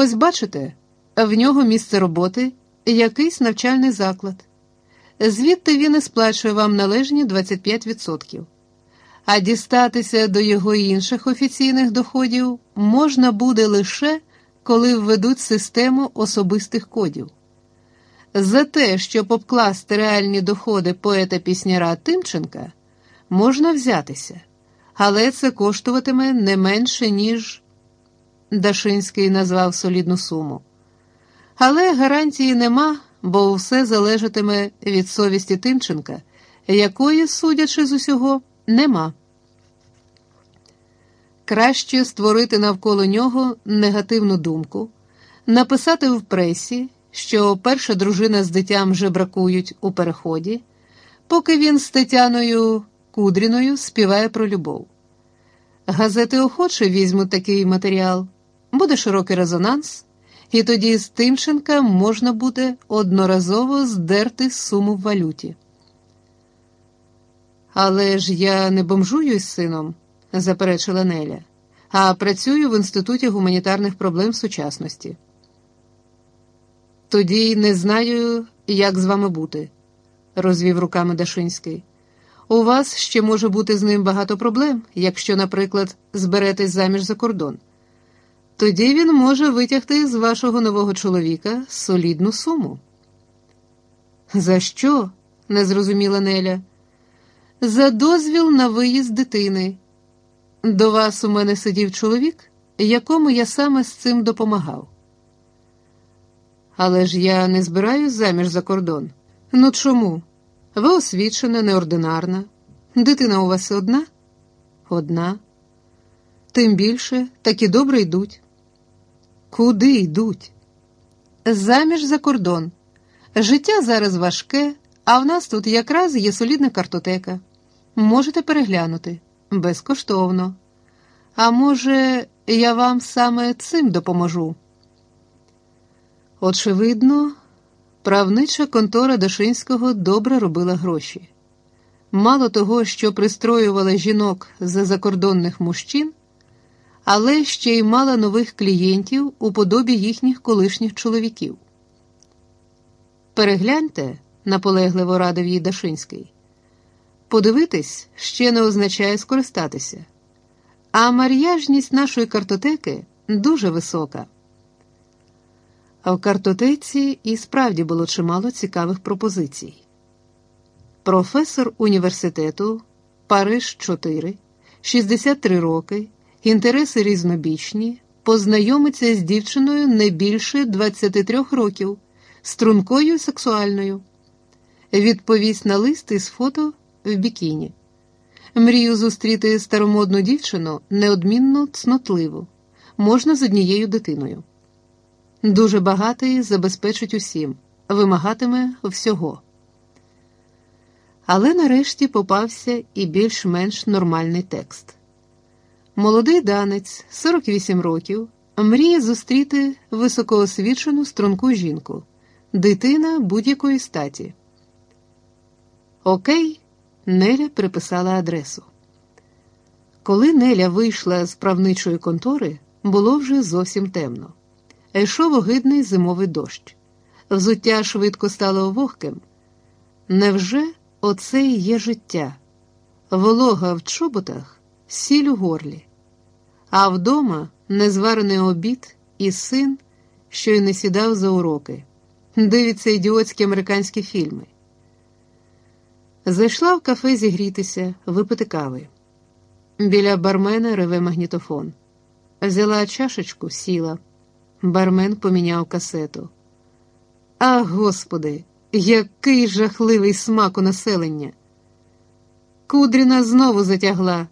Ось бачите, в нього місце роботи, якийсь навчальний заклад. Звідти він і сплачує вам належні 25%. А дістатися до його інших офіційних доходів можна буде лише коли введуть систему особистих кодів. За те, щоб обкласти реальні доходи поета пісняра Тимченка, можна взятися, але це коштуватиме не менше, ніж Дашинський назвав солідну суму. Але гарантії нема, бо все залежатиме від совісті Тимченка, якої, судячи з усього, нема. Краще створити навколо нього негативну думку, написати в пресі, що перша дружина з дитям жебракують у переході, поки він з Тетяною Кудріною співає про любов. Газети охоче візьмуть такий матеріал, буде широкий резонанс, і тоді з Тимченка можна буде одноразово здерти суму в валюті. Але ж я не бомжую із сином заперечила Неля, а працюю в Інституті гуманітарних проблем сучасності. Тоді не знаю, як з вами бути, розвів руками Дашинський. У вас ще може бути з ним багато проблем, якщо, наприклад, зберетесь заміж за кордон. Тоді він може витягти з вашого нового чоловіка солідну суму. За що? не зрозуміла Неля. За дозвіл на виїзд дитини. До вас у мене сидів чоловік, якому я саме з цим допомагав. Але ж я не збираюсь заміж за кордон. Ну чому? Ви освічена, неординарна. Дитина у вас одна? Одна. Тим більше такі добре йдуть. Куди йдуть? Заміж за кордон. Життя зараз важке, а в нас тут якраз є солідна картотека. Можете переглянути безкоштовно. А може, я вам саме цим допоможу? Очевидно, правнича контора Дашинського добре робила гроші. Мало того, що пристроювала жінок за закордонних мужчин, але ще й мала нових клієнтів у подобі їхніх колишніх чоловіків. Перегляньте, наполегливо радив їй Дашинський. Подивитись ще не означає скористатися. А мар'яжність нашої картотеки дуже висока. А в картотеці і справді було чимало цікавих пропозицій. Професор університету Париж 4, 63 роки, інтереси різнобічні, познайомиться з дівчиною не більше 23 років, стрункою сексуальною. Відповість на лист із фото в бікіні. Мрію зустріти старомодну дівчину неодмінно цнотливу, можна з однією дитиною. Дуже багатий забезпечить усім, вимагатиме всього. Але нарешті попався і більш-менш нормальний текст. Молодий данець, 48 років, мріє зустріти високоосвічену струнку жінку, дитина будь-якої статі. Окей. Неля приписала адресу. Коли Неля вийшла з правничої контори, було вже зовсім темно. Йшов огидний зимовий дощ. Взуття швидко стало вогким. Невже оце і є життя? Волога в чоботах, сіль у горлі, а вдома незварений обід і син, що й не сідав за уроки, дивиться ідіотські американські фільми. Зайшла в кафе зігрітися, випити кави. Біля бармена реве магнітофон. Взяла чашечку, сіла. Бармен поміняв касету. А, господи, який жахливий смак у населення! Кудріна знову затягла,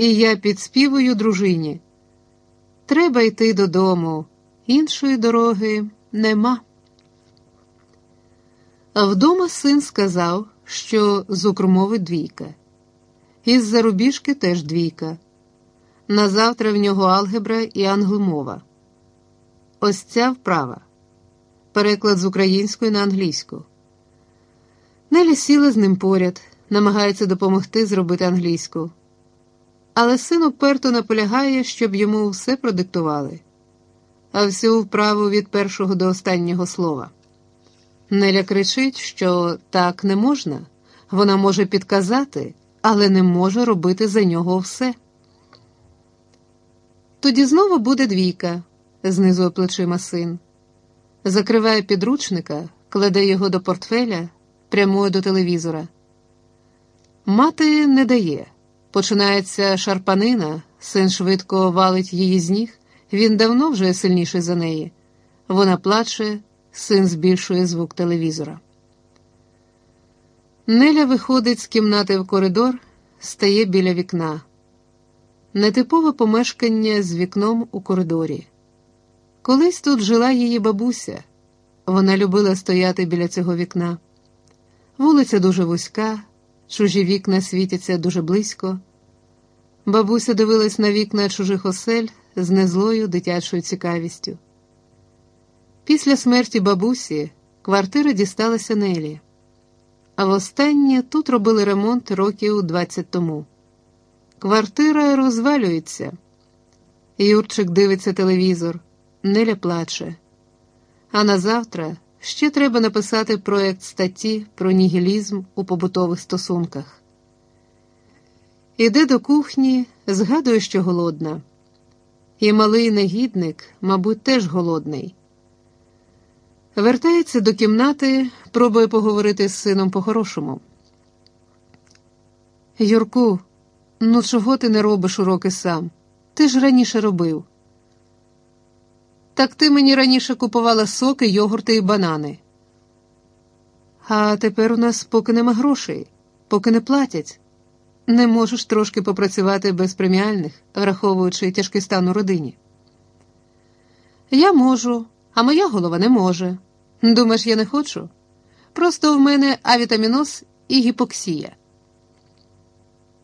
і я підспівую дружині. Треба йти додому, іншої дороги нема. Вдома син сказав що з укрмови двійка, із зарубіжки теж двійка. Назавтра в нього алгебра і англомова. Ось ця вправа. Переклад з української на англійську. Нелі сіла з ним поряд, намагається допомогти зробити англійську. Але син уперто наполягає, щоб йому все продиктували. а всю вправу від першого до останнього слова. Неля кричить, що так не можна. Вона може підказати, але не може робити за нього все. Тоді знову буде двійка, знизує плечима син. Закриває підручника, кладе його до портфеля, прямує до телевізора. Мати не дає. Починається шарпанина, син швидко валить її з ніг, він давно вже сильніший за неї. Вона плаче, син збільшує звук телевізора. Неля виходить з кімнати в коридор, стає біля вікна. Нетипове помешкання з вікном у коридорі. Колись тут жила її бабуся. Вона любила стояти біля цього вікна. Вулиця дуже вузька, чужі вікна світяться дуже близько. Бабуся дивилась на вікна чужих осель з незлою дитячою цікавістю. Після смерті бабусі квартира дісталася Нелі. А востаннє тут робили ремонт років 20 тому. Квартира розвалюється. Юрчик дивиться телевізор, Неля плаче. А на завтра ще треба написати проект статті про нігілізм у побутових стосунках. Іде до кухні, згадує, що голодна. І малий негідник, мабуть, теж голодний. Вертається до кімнати, пробує поговорити з сином по-хорошому. Юрку, ну чого ти не робиш уроки сам? Ти ж раніше робив. Так ти мені раніше купувала соки, йогурти і банани. А тепер у нас поки нема грошей, поки не платять. Не можеш трошки попрацювати без преміальних, враховуючи тяжкий стан у родині. Я можу, а моя голова не може. Думаєш, я не хочу? Просто в мене авітаміноз і гіпоксія.